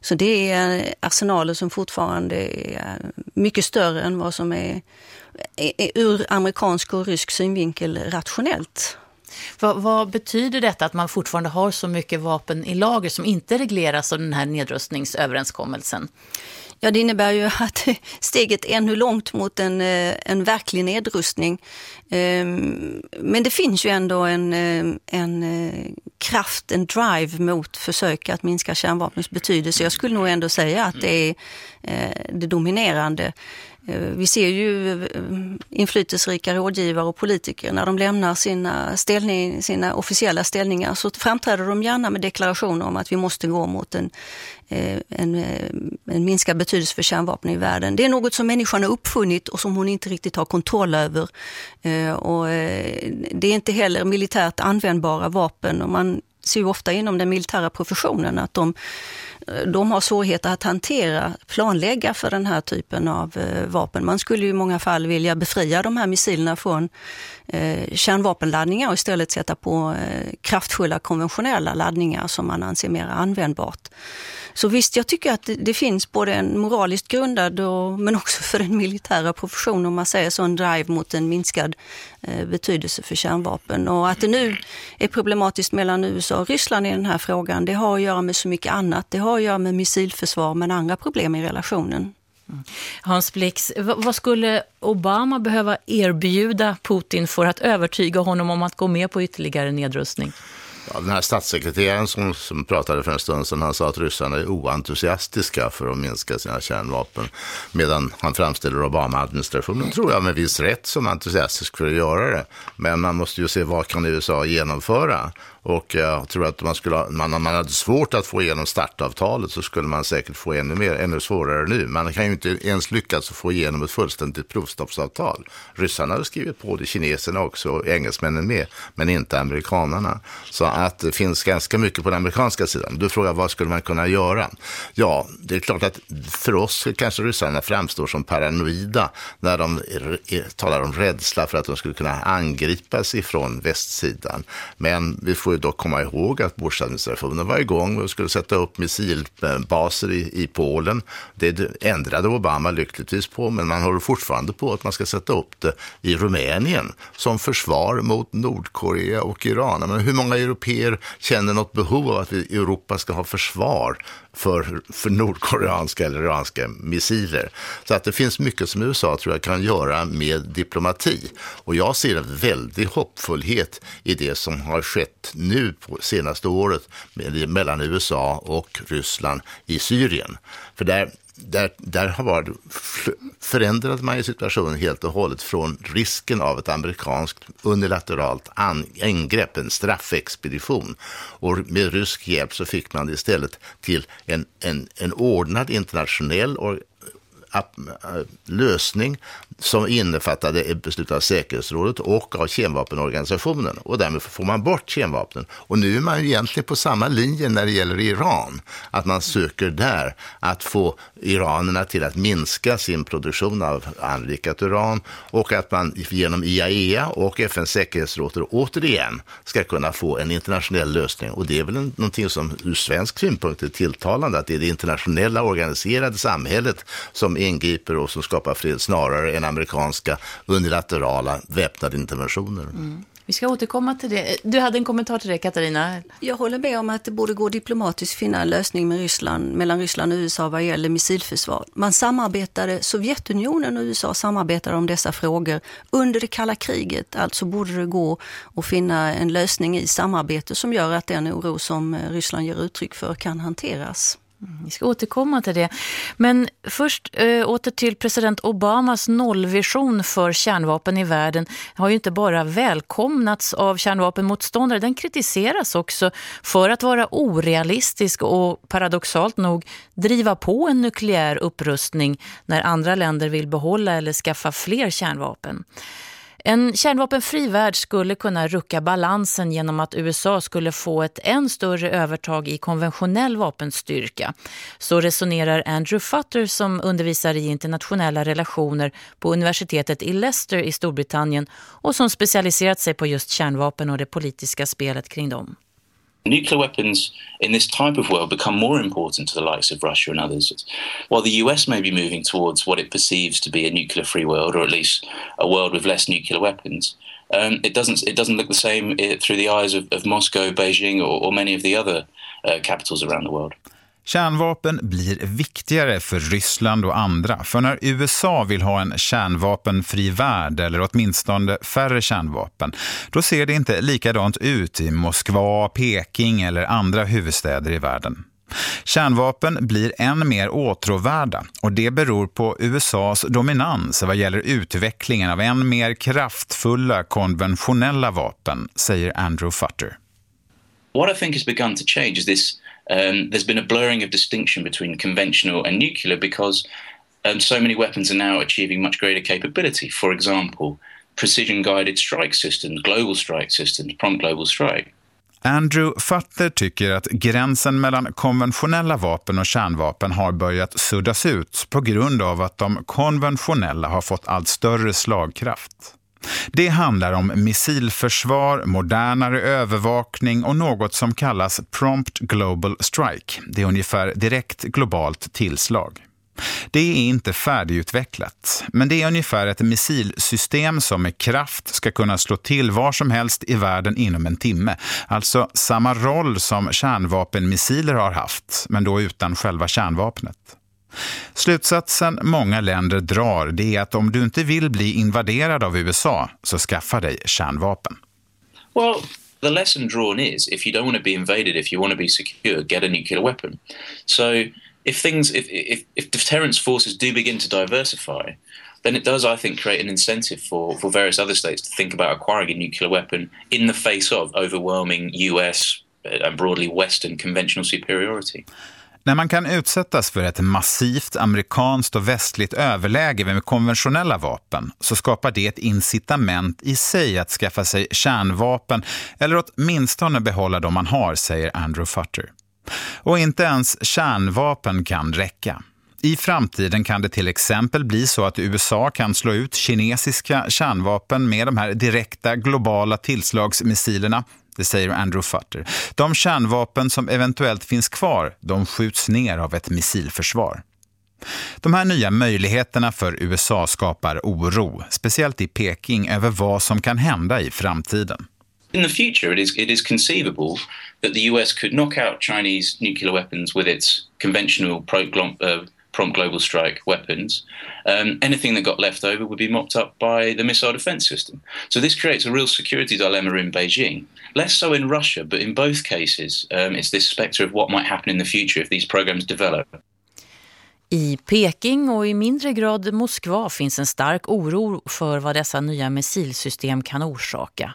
Så det är eh, arsenaler som fortfarande är mycket större än vad som är ur amerikansk och rysk synvinkel rationellt. Vad, vad, betyder detta att man fortfarande har så mycket vapen i lager som inte regleras av den här nedrustningsöverenskommelsen? Ja, det innebär ju *laughs* att steget är ännu långt mot en, eh, en verklig nedrustning. Ehm, men det finns ju ändå en, eh, en eh, kraft, en drive mot försök att minska kärnvapens betydelse. Jag skulle nog ändå säga att det är det dominerande. Eh, vi ser ju eh, inflytelserika rådgivare och politiker när de lämnar sina, ställning, sina officiella ställningar så framträder de gärna med deklarationer om att vi måste gå mot en, eh, en, en minskad betydelse för kärnvapen i världen. Det är något som människan har uppfunnit och som hon inte riktigt har kontroll över. Och det är inte heller militärt användbara vapen och man ser ju ofta inom den militära professionen att de de har svårigheter att hantera, planlägga för den här typen av eh, vapen. Man skulle i många fall vilja befria de här missilerna från eh, kärnvapenladdningar och istället sätta på eh, kraftfulla konventionella laddningar som man anser mer användbart. Så visst, jag tycker att det, finns både en moraliskt grundad och, men också för den militära professionen, om man säger så, en drive mot en minskad betydelse för kärnvapen. Och att det nu är problematiskt mellan USA och Ryssland i den här frågan, det har att göra med så mycket annat. Det har att göra med missilförsvar, men andra problem i relationen. Mm. Hans Blix, vad skulle Obama behöva erbjuda Putin för att övertyga honom om att gå med på ytterligare nedrustning? Ja, den här statssekreteraren som, som pratade för en stund sedan, han sa att ryssarna är oentusiastiska för att minska sina kärnvapen. Medan han framställer Obama-administrationen, tror jag med viss rätt, som entusiastisk för att göra det. Men man måste ju se vad kan USA genomföra. Och jag tror att man skulle, man, om man hade svårt att få igenom startavtalet så skulle man säkert få ännu, mer, ännu svårare nu. Man kan ju inte ens lyckas få igenom ett fullständigt provstoppsavtal. Ryssarna hade skrivit på det, kineserna också, och engelsmännen med, men inte amerikanarna. Så att det finns ganska mycket på den amerikanska sidan. Du frågar vad skulle man kunna göra? Ja, det är klart att för oss kanske ryssarna framstår som paranoida när de talar om rädsla för att de skulle kunna angripas ifrån västsidan. Men vi får ju dock komma ihåg att Bush-administrationen var igång och skulle sätta upp missilbaser i, i Polen. Det ändrade Obama lyckligtvis på, men man håller fortfarande på att man ska sätta upp det i Rumänien som försvar mot Nordkorea och Iran. Men hur många europeer känner något behov av att vi i Europa ska ha försvar för, för nordkoreanska eller iranska missiler. Så att det finns mycket som USA tror jag kan göra med diplomati. Och jag ser en väldig hoppfullhet i det som har skett nu på senaste året mellan USA och Ryssland i Syrien. För där där, där har varit, förändrade man ju situationen helt och hållet från risken av ett amerikanskt unilateralt angrepp, en straffexpedition. Och med rysk hjälp så fick man istället till en, en, en ordnad internationell äh, lösning som innefattade ett beslut av säkerhetsrådet och av kemvapenorganisationen. Och därmed får man bort kemvapnen. Och nu är man ju egentligen på samma linje när det gäller Iran. Att man söker där att få iranerna till att minska sin produktion av anrikat uran och att man genom IAEA och FNs säkerhetsråd återigen ska kunna få en internationell lösning. Och det är väl någonting som ur svensk synpunkt är tilltalande, att det är det internationella organiserade samhället som ingriper och som skapar fred snarare än amerikanska unilaterala väpnade interventioner. Mm. Vi ska återkomma till det. Du hade en kommentar till det, Katarina? Jag håller med om att det borde gå diplomatiskt att finna en lösning med Ryssland, mellan Ryssland och USA vad gäller missilförsvar. Man samarbetade, Sovjetunionen och USA samarbetade om dessa frågor under det kalla kriget. Alltså borde det gå att finna en lösning i samarbete som gör att den oro som Ryssland ger uttryck för kan hanteras. Mm, vi ska återkomma till det. Men först eh, åter till president Obamas nollvision för kärnvapen i världen har ju inte bara välkomnats av kärnvapenmotståndare, den kritiseras också för att vara orealistisk och paradoxalt nog driva på en nukleär upprustning när andra länder vill behålla eller skaffa fler kärnvapen. En kärnvapenfri värld skulle kunna rucka balansen genom att USA skulle få ett än större övertag i konventionell vapenstyrka. Så resonerar Andrew Futter som undervisar i internationella relationer på universitetet i Leicester i Storbritannien och som specialiserat sig på just kärnvapen och det politiska spelet kring dem. Nuclear weapons in this type of world become more important to the likes of Russia and others. While the US may be moving towards what it perceives to be a nuclear free world, or at least a world with less nuclear weapons, um, it doesn't it doesn't look the same uh, through the eyes of, of Moscow, Beijing, or, or, many of the other uh, capitals around the world. Kärnvapen blir viktigare för Ryssland och andra. För när USA vill ha en kärnvapenfri värld eller åtminstone färre kärnvapen, då ser det inte likadant ut i Moskva, Peking eller andra huvudstäder i världen. Kärnvapen blir än mer åtråvärda och det beror på USAs dominans vad gäller utvecklingen av än mer kraftfulla konventionella vapen, säger Andrew Futter. What I think has begun to change is this um, there's been a blurring of distinction between conventional and nuclear because um, so many weapons are now achieving much greater capability. For example, precision guided strike systems, global strike systems, prompt global strike. Andrew Futter tycker att gränsen mellan konventionella vapen och kärnvapen har börjat suddas ut på grund av att de konventionella har fått allt större slagkraft. Det handlar om missilförsvar, modernare övervakning och något som kallas Prompt Global Strike. Det är ungefär direkt globalt tillslag. Det är inte färdigutvecklat, men det är ungefär ett missilsystem som med kraft ska kunna slå till var som helst i världen inom en timme. Alltså samma roll som kärnvapenmissiler har haft, men då utan själva kärnvapnet. Slutsatsen många länder drar det är att om du inte vill bli invaderad av USA så skaffa dig kärnvapen. Well, the lesson drawn is if you don't want to be invaded, if you want to be secure, get a nuclear weapon. So if things, if, if, if deterrence forces do begin to diversify, then it does, I think, create an incentive for, for various other states to think about acquiring a nuclear weapon in the face of overwhelming US uh, and broadly Western conventional superiority. När man kan utsättas för ett massivt amerikanskt och västligt överläge med konventionella vapen så skapar det ett incitament i sig att skaffa sig kärnvapen eller åtminstone behålla de man har, säger Andrew Futter. Och inte ens kärnvapen kan räcka. I framtiden kan det till exempel bli så att USA kan slå ut kinesiska kärnvapen med de här direkta globala tillslagsmissilerna det säger Andrew Futter. De kärnvapen som eventuellt finns kvar, de skjuts ner av ett missilförsvar. De här nya möjligheterna för USA skapar oro, speciellt i Peking, över vad som kan hända i framtiden. In the future, it is, it is conceivable that the US could knock out Chinese nuclear weapons with its conventional pro uh, prompt global strike weapons. Um, anything that got left over would be mopped up by the missile defense system. So this creates a real security dilemma in Beijing. Less so in Russia, but in both cases, um, it's this specter of what might happen in the future if these programs develop. I Peking och i mindre grad Moskva finns en stark oro för vad dessa nya missilsystem kan orsaka.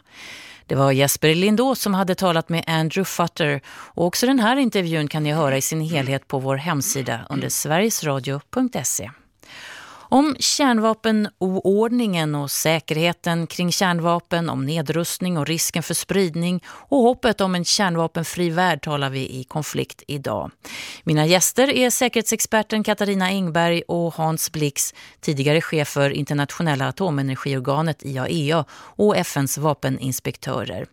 Det var Jesper Lindå som hade talat med Andrew Futter och också den här intervjun kan ni höra i sin helhet på vår hemsida under sverigesradio.se. Om kärnvapenoordningen och säkerheten kring kärnvapen, om nedrustning och risken för spridning och hoppet om en kärnvapenfri värld talar vi i konflikt idag. Mina gäster är säkerhetsexperten Katarina Engberg och Hans Blix, tidigare chef för internationella atomenergiorganet IAEA och FNs vapeninspektörer.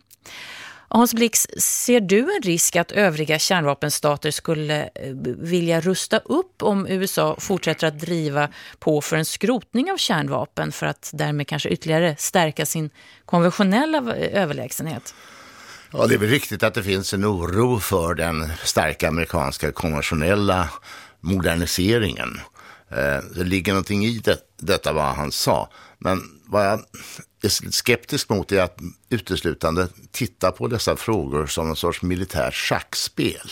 Hans Blix, ser du en risk att övriga kärnvapenstater skulle eh, vilja rusta upp om USA fortsätter att driva på för en skrotning av kärnvapen för att därmed kanske ytterligare stärka sin konventionella eh, överlägsenhet? Ja, det är väl riktigt att det finns en oro för den starka amerikanska konventionella moderniseringen. Eh, det ligger någonting i det, detta vad han sa. Men vad jag är skeptisk mot är att uteslutande titta på dessa frågor som en sorts militärt schackspel.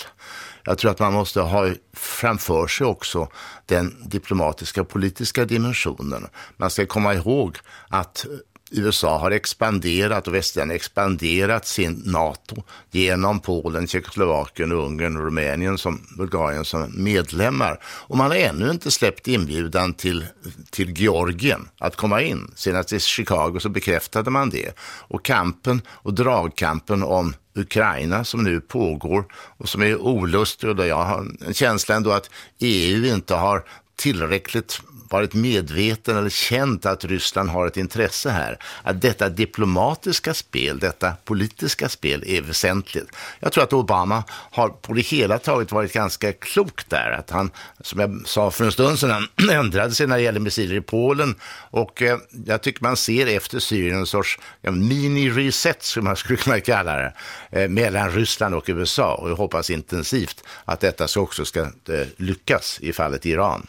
Jag tror att man måste ha framför sig också den diplomatiska och politiska dimensionen. Man ska komma ihåg att USA har expanderat och västländerna expanderat sin NATO genom Polen, Tjeckoslovakien, Ungern och Rumänien som Bulgarien som medlemmar. Och man har ännu inte släppt inbjudan till, till Georgien att komma in. Senast i Chicago så bekräftade man det. Och kampen och dragkampen om Ukraina som nu pågår och som är olustig och där jag har en känsla ändå att EU inte har tillräckligt varit medveten eller känt att Ryssland har ett intresse här. Att detta diplomatiska spel, detta politiska spel är väsentligt. Jag tror att Obama har på det hela taget varit ganska klok där. Att han, som jag sa för en stund sedan, *clears throat* ändrade sig när det gäller missiler i Polen. Och eh, jag tycker man ser efter Syrien en sorts ja, mini-reset, som man *laughs* skulle kunna kalla det, eh, mellan Ryssland och USA. Och jag hoppas intensivt att detta också ska eh, lyckas i fallet Iran.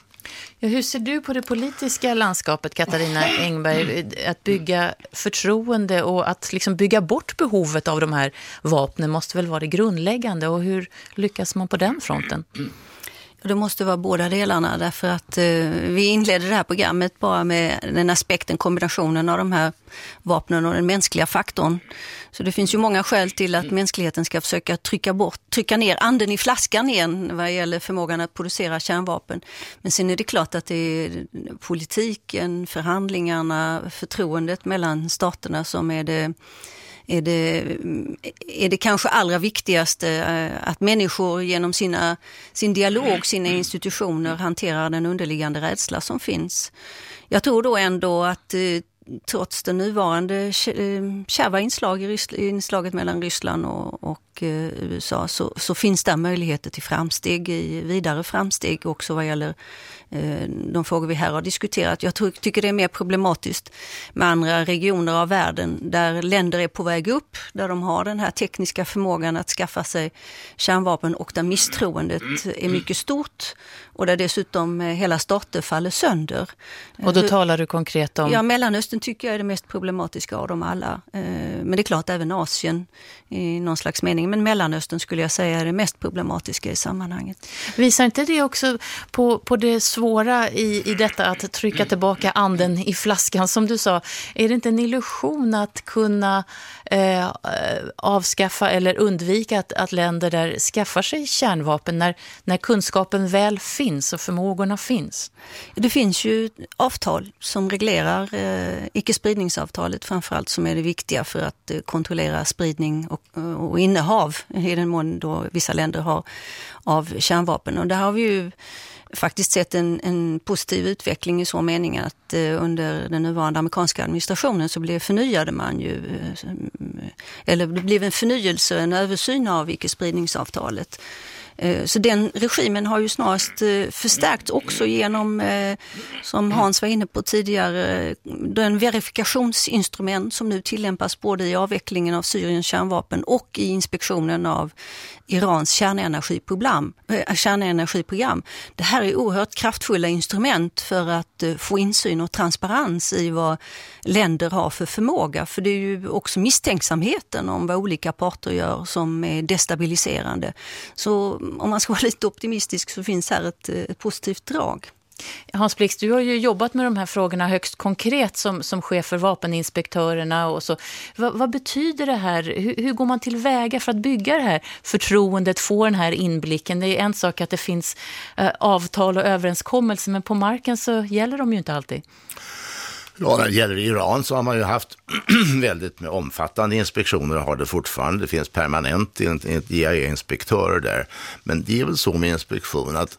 Ja, hur ser du på det politiska landskapet, Katarina Engberg? Att bygga förtroende och att liksom bygga bort behovet av de här vapnen måste väl vara det grundläggande. Och hur lyckas man på den fronten? Det måste vara båda delarna därför att eh, vi inledde det här programmet bara med den aspekten, kombinationen av de här vapnen och den mänskliga faktorn. Så det finns ju många skäl till att mänskligheten ska försöka trycka, bort, trycka ner anden i flaskan igen vad gäller förmågan att producera kärnvapen. Men sen är det klart att det är politiken, förhandlingarna, förtroendet mellan staterna som är det är det, är det kanske allra viktigaste eh, att människor genom sina, sin dialog, sina institutioner hanterar den underliggande rädsla som finns. Jag tror då ändå att eh, trots det nuvarande eh, kärva inslag i inslaget mellan Ryssland och, och USA så, så, finns det möjligheter till framsteg, vidare framsteg också vad gäller Eh, de frågor vi här har diskuterat. Jag tycker det är mer problematiskt med andra regioner av världen där länder är på väg upp, där de har den här tekniska förmågan att skaffa sig kärnvapen och där misstroendet är mycket stort och där dessutom eh, hela stater faller sönder. Och då talar du konkret om? Ja, Mellanöstern tycker jag är det mest problematiska av dem alla. Eh, men det är klart även Asien i någon slags mening. Men Mellanöstern skulle jag säga är det mest problematiska i sammanhanget. Visar inte det också på, på det svåra i, i detta att trycka tillbaka anden i flaskan som du sa? Är det inte en illusion att kunna eh, avskaffa eller undvika att, att länder där skaffar sig kärnvapen när, när kunskapen väl finns och förmågorna finns? Det finns ju avtal som reglerar eh, icke-spridningsavtalet framförallt som är det viktiga för att eh, kontrollera spridning och, och innehav i den mån då vissa länder har av kärnvapen. Och där har vi ju faktiskt sett en, en positiv utveckling i så mening att eh, under den nuvarande amerikanska administrationen så blev, förnyade man ju eh, eller det blev en förnyelse, en översyn av icke-spridningsavtalet. Eh, så den regimen har ju snarast eh, förstärkts också genom, eh, som Hans var inne på tidigare, den verifikationsinstrument som nu tillämpas både i avvecklingen av Syriens kärnvapen och i inspektionen av Irans kärnenergiprogram. kärnenergiprogram. Det här är oerhört kraftfulla instrument för att få insyn och transparens i vad länder har för förmåga. För det är ju också misstänksamheten om vad olika parter gör som är destabiliserande. Så om man ska vara *laughs* lite optimistisk så finns här ett, ett positivt drag. Hans Blix, du har ju jobbat med de här frågorna högst konkret som, som chef för vapeninspektörerna. Och så. Va, vad betyder det här? Hur, hur, går man tillväga för att bygga det här förtroendet, få den här inblicken? Det är en sak att det finns eh, avtal och överenskommelser, men på marken så gäller de ju inte alltid. Ja, när det gäller Iran så har man ju haft *clears throat* väldigt omfattande inspektioner och har det fortfarande. Det finns permanent IAEA-inspektörer där. Men det är väl så med inspektion att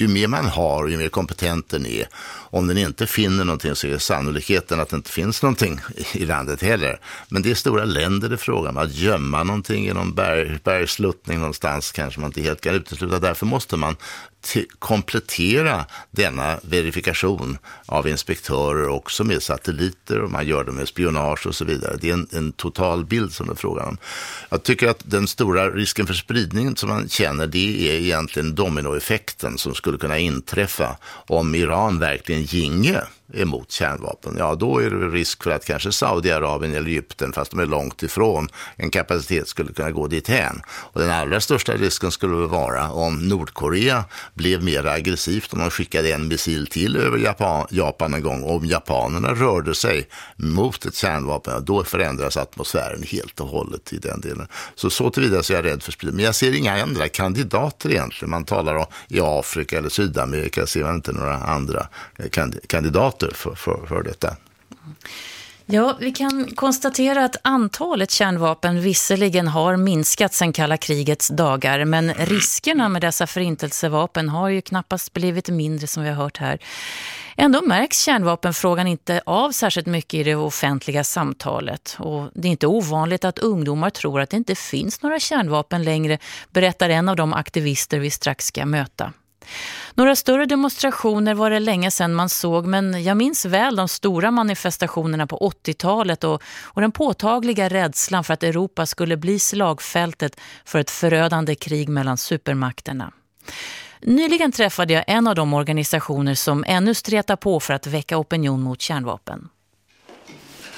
ju mer man har, och ju mer kompetent den är, om den inte finner någonting så är sannolikheten att det inte finns någonting i landet heller. Men det är stora länder det är frågan om. Att gömma någonting i någon berg, bergsluttning någonstans kanske man inte helt kan utesluta. Därför måste man komplettera denna verifikation av inspektörer också med satelliter och man gör det med spionage och så vidare. Det är en, en total bild som det är frågan om. Jag tycker att den stora risken för spridning som man känner det är egentligen dominoeffekten som skulle kunna inträffa om Iran verkligen ginge emot kärnvapen, ja då är det risk för att kanske Saudiarabien eller Egypten, fast de är långt ifrån en kapacitet, skulle kunna gå dit hän. Och den allra största risken skulle vara om Nordkorea blev mer aggressivt, om de skickade en missil till över Japan, Japan en gång, om japanerna rörde sig mot ett kärnvapen, då förändras atmosfären helt och hållet i den delen. Så så tillvida så är jag rädd för spridning. Men jag ser inga andra kandidater egentligen. Man talar om i Afrika eller Sydamerika ser man inte några andra kandidater soldater för, för, för detta. Ja, vi kan konstatera att antalet kärnvapen visserligen har minskat sedan kalla krigets dagar, men riskerna med dessa förintelsevapen har ju knappast blivit mindre som vi har hört här. Ändå märks kärnvapenfrågan inte av särskilt mycket i det offentliga samtalet. Och det är inte ovanligt att ungdomar tror att det inte finns några kärnvapen längre, berättar en av de aktivister vi strax ska möta. Några större demonstrationer var det länge sedan man såg men jag minns väl de stora manifestationerna på 80-talet och, och den påtagliga rädslan för att Europa skulle bli slagfältet för ett förödande krig mellan supermakterna. Nyligen träffade jag en av de organisationer som ännu stretar på för att väcka opinion mot kärnvapen.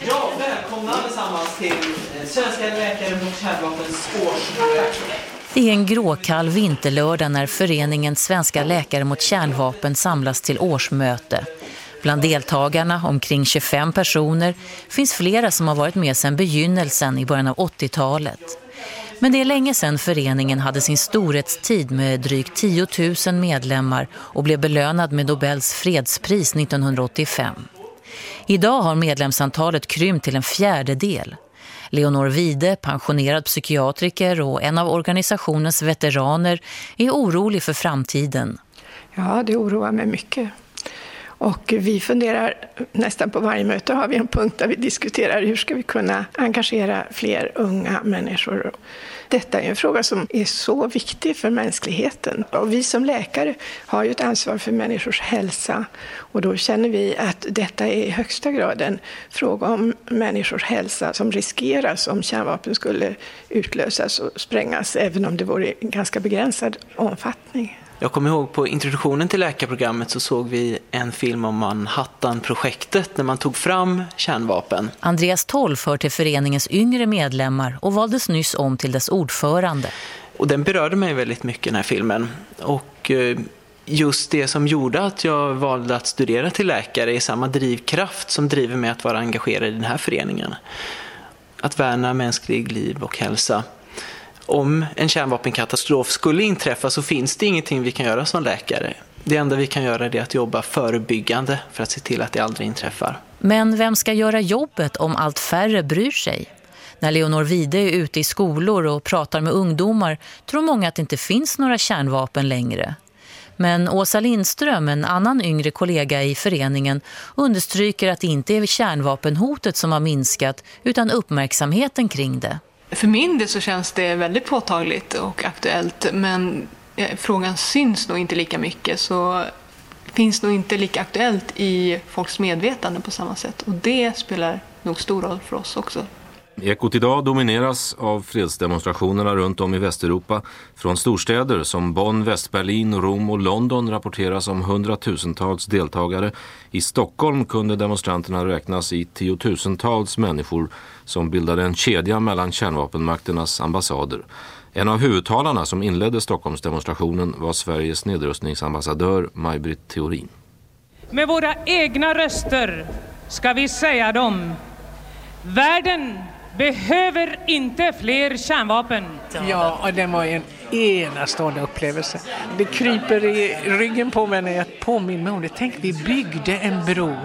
Ja, välkomna allesammans till eh, Svenska läkare mot kärnvapens årsmöte. Det är en gråkall vinterlördag när föreningen Svenska läkare mot kärnvapen samlas till årsmöte. Bland deltagarna, omkring 25 personer, finns flera som har varit med sedan begynnelsen i början av 80-talet. Men det är länge sedan föreningen hade sin storhetstid med drygt 10 000 medlemmar och blev belönad med Nobels fredspris 1985. Idag har medlemsantalet krympt till en fjärdedel. Leonor Vide, pensionerad psykiatriker och en av organisationens veteraner, är orolig för framtiden. Ja, det oroar mig mycket. Och vi funderar, nästan på varje möte har vi en punkt där vi diskuterar hur ska vi kunna engagera fler unga människor detta är en fråga som är så viktig för mänskligheten. Och vi som läkare har ju ett ansvar för människors hälsa och då känner vi att detta är i högsta grad en fråga om människors hälsa som riskeras om kärnvapen skulle utlösas och sprängas, även om det vore i ganska begränsad omfattning. Jag kommer ihåg på introduktionen till läkarprogrammet så såg vi en film om Manhattan-projektet när man tog fram kärnvapen. Andreas Tolf hör till föreningens yngre medlemmar och valdes nyss om till dess ordförande. Och den berörde mig väldigt mycket den här filmen. Och eh, just det som gjorde att jag valde att studera till läkare är samma drivkraft som driver mig att vara engagerad i den här föreningen. Att värna mänsklig liv och hälsa om en kärnvapenkatastrof skulle inträffa så finns det ingenting vi kan göra som läkare. Det enda vi kan göra är att jobba förebyggande för att se till att det aldrig inträffar. Men vem ska göra jobbet om allt färre bryr sig? När Leonor Vide är ute i skolor och pratar med ungdomar tror många att det inte finns några kärnvapen längre. Men Åsa Lindström, en annan yngre kollega i föreningen, understryker att det inte är kärnvapenhotet som har minskat utan uppmärksamheten kring det. För min del så känns det väldigt påtagligt och aktuellt men eh, frågan syns nog inte lika mycket så finns nog inte lika aktuellt i folks medvetande på samma sätt och det spelar nog stor roll för oss också. Ekot idag domineras av fredsdemonstrationerna runt om i Västeuropa. Från storstäder som Bonn, Västberlin, Rom och London rapporteras om hundratusentals deltagare. I Stockholm kunde demonstranterna räknas i tiotusentals människor som bildade en kedja mellan kärnvapenmakternas ambassader. En av huvudtalarna som inledde Stockholmsdemonstrationen var Sveriges nedrustningsambassadör Maj-Britt Theorin. Med våra egna röster ska vi säga dem Världen behöver inte fler kärnvapen. Ja, och det var en enastående upplevelse. Det kryper i ryggen på mig när jag påminner mig om det. Tänk, vi byggde en bro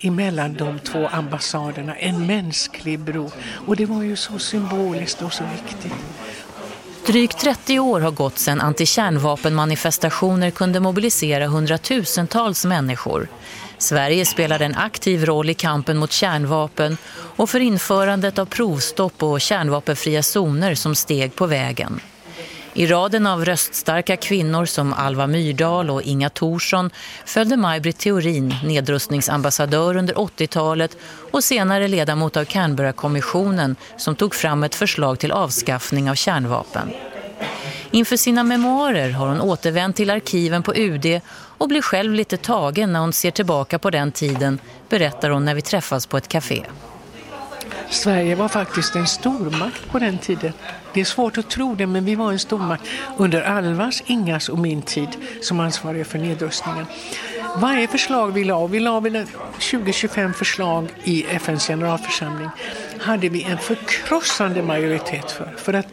emellan de två ambassaderna, en mänsklig bro. Och det var ju så symboliskt och så viktigt. Drygt 30 år har gått sedan antikärnvapenmanifestationer kunde mobilisera hundratusentals människor. Sverige spelade en aktiv roll i kampen mot kärnvapen och för införandet av provstopp och kärnvapenfria zoner som steg på vägen. I raden av röststarka kvinnor som Alva Myrdal och Inga Thorsson följde Maj-Britt Theorin, nedrustningsambassadör under 80-talet och senare ledamot av Canberra-kommissionen som tog fram ett förslag till avskaffning av kärnvapen. Inför sina memoarer har hon återvänt till arkiven på UD och blir själv lite tagen när hon ser tillbaka på den tiden, berättar hon när vi träffas på ett café. Sverige var faktiskt en stormakt på den tiden. Det är svårt att tro det, men vi var en stormakt under Alvas, Ingas och min tid som ansvariga för nedrustningen. Varje förslag vi la, vi la väl 20-25 förslag i FNs generalförsamling, hade vi en förkrossande majoritet för. För att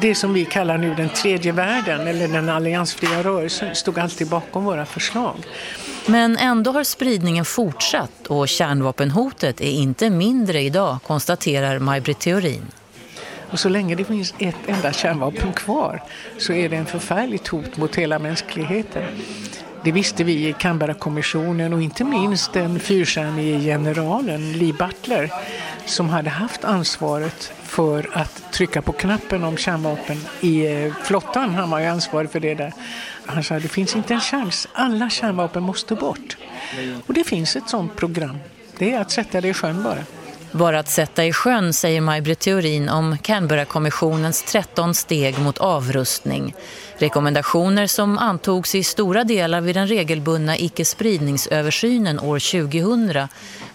det som vi kallar nu den tredje världen, eller den alliansfria rörelsen, stod alltid bakom våra förslag. Men ändå har spridningen fortsatt och kärnvapenhotet är inte mindre idag, konstaterar Maj-Britt Theorin. Och så länge det finns ett enda kärnvapen kvar så är det en förfärligt hot mot hela mänskligheten. Det visste vi i Canberra-kommissionen och inte minst den fyrstjärnige generalen Lee Butler som hade haft ansvaret för att trycka på knappen om kärnvapen i eh, flottan. Han var ju ansvarig för det där. Han sa att det finns inte en chans. Alla kärnvapen måste bort. Och det finns ett sådant program. Det är att sätta det i sjön bara. Bara att sätta i sjön, säger Maj-Britt Theorin om Canberra-kommissionens 13 steg mot avrustning. Rekommendationer som antogs i stora delar vid den regelbundna icke-spridningsöversynen år 2000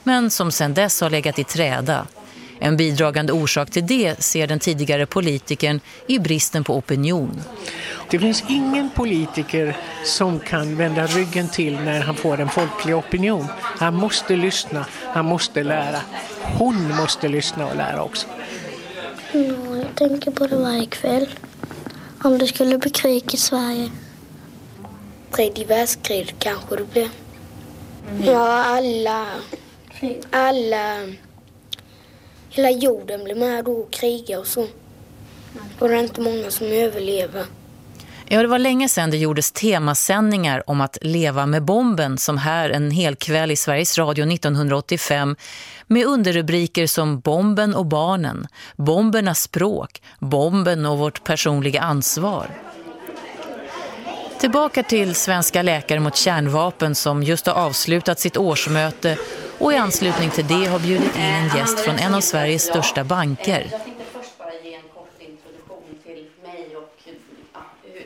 men som sedan dess har legat i träda. En bidragande orsak till det ser den tidigare politikern i bristen på opinion. Det finns ingen politiker som kan vända ryggen till när han får en folklig opinion. Han måste lyssna, han måste lära. Hon måste lyssna och lära också. Ja, jag tänker på det varje kväll. Om det skulle bli krig i Sverige. Tredje världskrig kanske det blir. Mm. Ja, alla, alla, hela jorden blir med då och krigar och så. Och det är inte många som överlever. Ja, det var länge sedan det gjordes temasändningar om att leva med bomben som här en hel kväll i Sveriges Radio 1985 med underrubriker som Bomben och barnen, Bombernas språk, Bomben och vårt personliga ansvar. Tillbaka till Svenska läkare mot kärnvapen som just har avslutat sitt årsmöte och i anslutning till det har bjudit in en gäst från en av Sveriges största banker.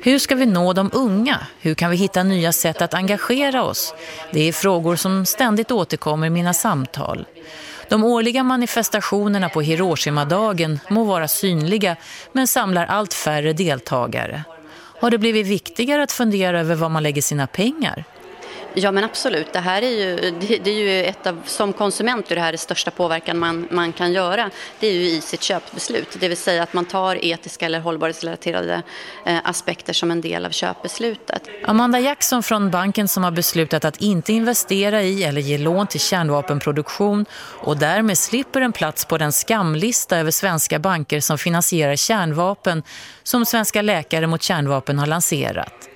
Hur ska vi nå de unga? Hur kan vi hitta nya sätt att engagera oss? Det är frågor som ständigt återkommer i mina samtal. De årliga manifestationerna på Hiroshima-dagen må vara synliga men samlar allt färre deltagare. Har det blivit viktigare att fundera över vad man lägger sina pengar? Ja men absolut, det här är ju, det, är ju ett av, som konsument är det här det största påverkan man, man kan göra. Det är ju i sitt köpbeslut, det vill säga att man tar etiska eller hållbarhetsrelaterade eh, aspekter som en del av köpbeslutet. Amanda Jackson från banken som har beslutat att inte investera i eller ge lån till kärnvapenproduktion och därmed slipper en plats på den skamlista över svenska banker som finansierar kärnvapen som Svenska läkare mot kärnvapen har lanserat.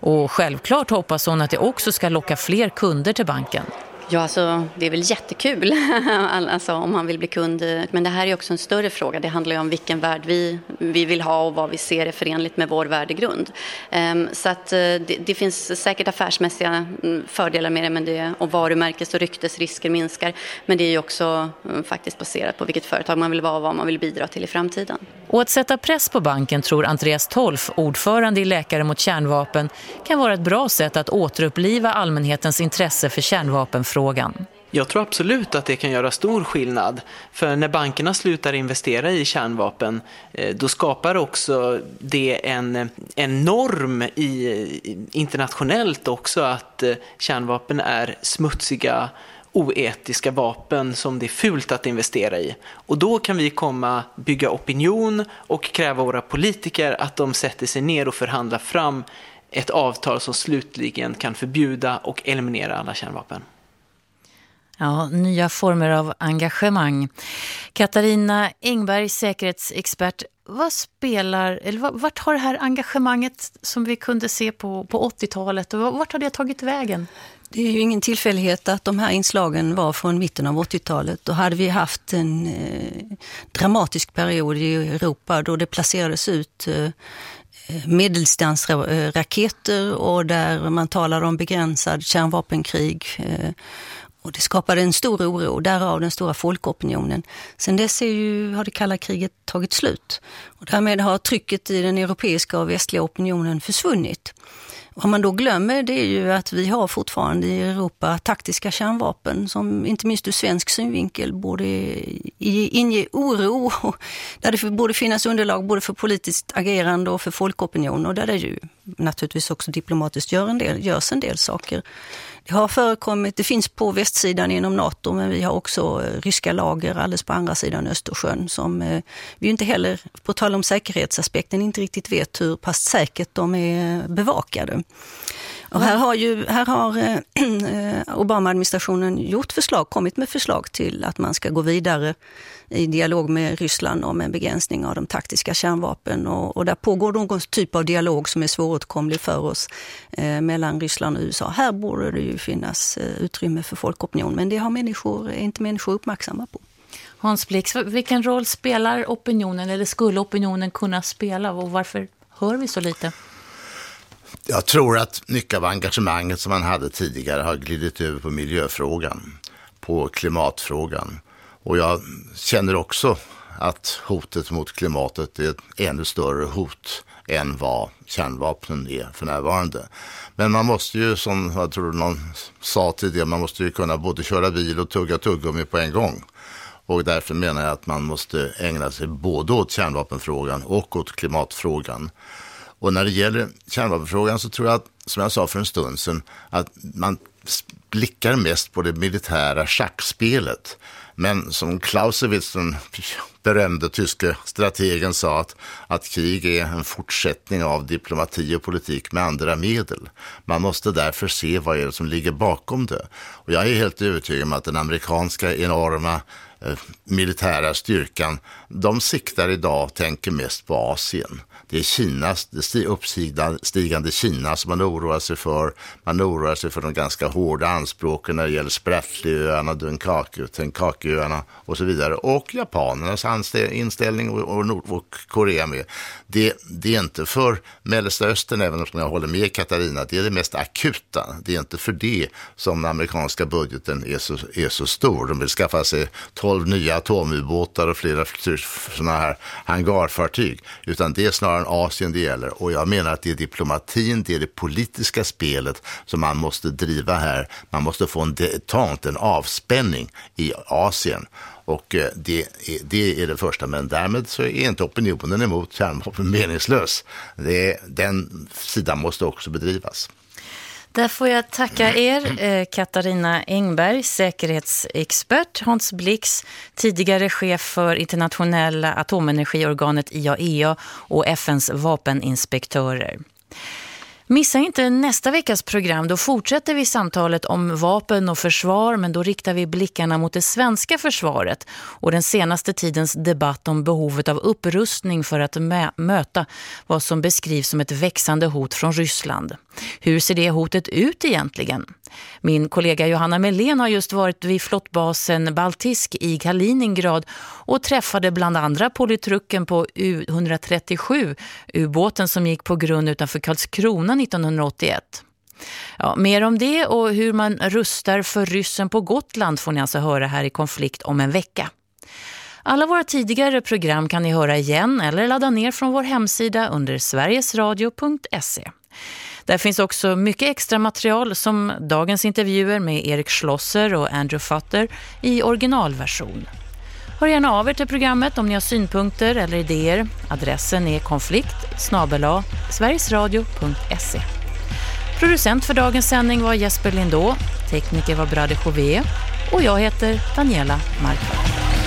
Och självklart hoppas hon att det också ska locka fler kunder till banken. Ja, alltså, det är väl jättekul *laughs* alltså, om man vill bli kund. Men det här är också en större fråga. Det handlar ju om vilken värld vi, vi vill ha och vad vi ser är förenligt med vår värdegrund. Um, så att, eh, det, det, finns säkert affärsmässiga mm, fördelar med det, men det och varumärkes och ryktesrisker minskar. Men det är ju också um, faktiskt baserat på vilket företag man vill vara och vad man vill bidra till i framtiden. Och att sätta press på banken tror Andreas Tolf, ordförande i Läkare mot kärnvapen, kan vara ett bra sätt att återuppliva allmänhetens intresse för kärnvapenfrågor kärnvapenfrågan. Jag tror absolut att det kan göra stor skillnad. För när bankerna slutar investera i kärnvapen eh, då skapar också det en, eh, en norm i, internationellt också att eh, kärnvapen är smutsiga oetiska vapen som det är fult att investera i. Och då kan vi komma bygga opinion och kräva våra politiker att de sätter sig ner och förhandlar fram ett avtal som slutligen kan förbjuda och eliminera alla kärnvapen. Ja, nya former av engagemang. Katarina Engberg, säkerhetsexpert. Vad spelar, eller vart har det här engagemanget som vi kunde se på, på 80-talet, vart har det tagit vägen? Det är ju ingen tillfällighet att de här inslagen var från mitten av 80-talet. Då hade vi haft en eh, dramatisk period i Europa då det placerades ut eh, medeldistansraketer eh, och där man talade om begränsad kärnvapenkrig. Eh, och det skapade en stor oro, därav den stora folkopinionen. Sen dess är ju, har det kalla kriget tagit slut. Och därmed har trycket i den europeiska och västliga opinionen försvunnit. Vad man då glömmer det är ju att vi har fortfarande i Europa taktiska kärnvapen som inte minst ur svensk synvinkel borde inge oro. *laughs* Där det borde finnas underlag både för politiskt agerande och för folkopinion och där det ju naturligtvis också diplomatiskt gör en del, görs en del saker. Det har förekommit, det finns på västsidan inom NATO men vi har också eh, ryska lager alldeles på andra sidan Östersjön som eh, vi inte heller, på tal om säkerhetsaspekten, inte riktigt vet hur pass säkert de är bevakade. Och här har, ju, här har eh, *clears throat* Obama-administrationen gjort förslag, kommit med förslag till att man ska gå vidare i dialog med Ryssland om en begränsning av de taktiska kärnvapen. Och, och där pågår någon typ av dialog som är svåråtkomlig för oss eh, mellan Ryssland och USA. Här borde det ju finnas eh, utrymme för folkopinion, men det har människor, är inte människor uppmärksamma på. Hans Blix, vilken roll spelar opinionen eller skulle opinionen kunna spela och varför hör vi så lite? Jag tror att mycket av engagemanget som man hade tidigare har glidit över på miljöfrågan, på klimatfrågan. Och jag känner också att hotet mot klimatet är ett ännu större hot än vad kärnvapnen är för närvarande. Men man måste ju, som jag tror någon sa tidigare, man måste ju kunna både köra bil och tugga tuggummi på en gång. Och därför menar jag att man måste ägna sig både åt kärnvapenfrågan och åt klimatfrågan. Och när det gäller kärnvapenfrågan så tror jag att, som jag sa för en stund sedan, att man blickar mest på det militära schackspelet. Men som Clausewitz, den berömde tyske strategen, sa att, att krig är en fortsättning av diplomati och politik med andra medel. Man måste därför se vad är det som ligger bakom det. Och jag är helt övertygad om att den amerikanska enorma eh, militära styrkan, de siktar idag, och tänker mest på Asien det är Kinas, det uppstigande Kina som man oroar sig för. Man oroar sig för de ganska hårda anspråken när det gäller Spratlyöarna, Dunkaku, Tenkakuöarna och så vidare. Och japanernas inställning och, och, Nord och Korea med. Det, det är inte för Mellersta Östern, även om jag håller med Katarina, det är det mest akuta. Det är inte för det som den amerikanska budgeten är så, är så stor. De vill skaffa sig tolv nya atomubåtar och flera sådana här hangarfartyg. Utan det är snarare snarare Asien det gäller. Och jag menar att det är diplomatin, det är det politiska spelet som man måste driva här. Man måste få en detant, en avspänning i Asien. Och eh, det är, det är det första, men därmed så är inte opinionen emot kärnvapen meningslös. Det, den sidan måste också bedrivas. Där får jag tacka er, eh, Katarina Engberg, säkerhetsexpert, Hans Blix, tidigare chef för internationella atomenergiorganet IAEA och FNs vapeninspektörer. Missa inte nästa veckas program. Då fortsätter vi samtalet om vapen och försvar men då riktar vi blickarna mot det svenska försvaret och den senaste tidens debatt om behovet av upprustning för att möta vad som beskrivs som ett växande hot från Ryssland. Hur ser det hotet ut egentligen? Min kollega Johanna Melén har just varit vid flottbasen Baltisk i Kaliningrad och träffade bland andra politrucken på U-137, ubåten som gick på grund utanför Karlskrona 1981. Ja, mer om det och hur man rustar för ryssen på Gotland får ni alltså höra här i konflikt om en vecka. Alla våra tidigare program kan ni höra igen eller ladda ner från vår hemsida under sverigesradio.se. Där finns också mycket extra material som dagens intervjuer med Erik Schlosser och Andrew Futter i originalversion. Hör gärna av er till programmet om ni har synpunkter eller idéer. Adressen är konflikt snabela sverigesradio.se. Producent för dagens sändning var Jesper Lindå, tekniker var Brade Chauvet och jag heter Daniela Markvall.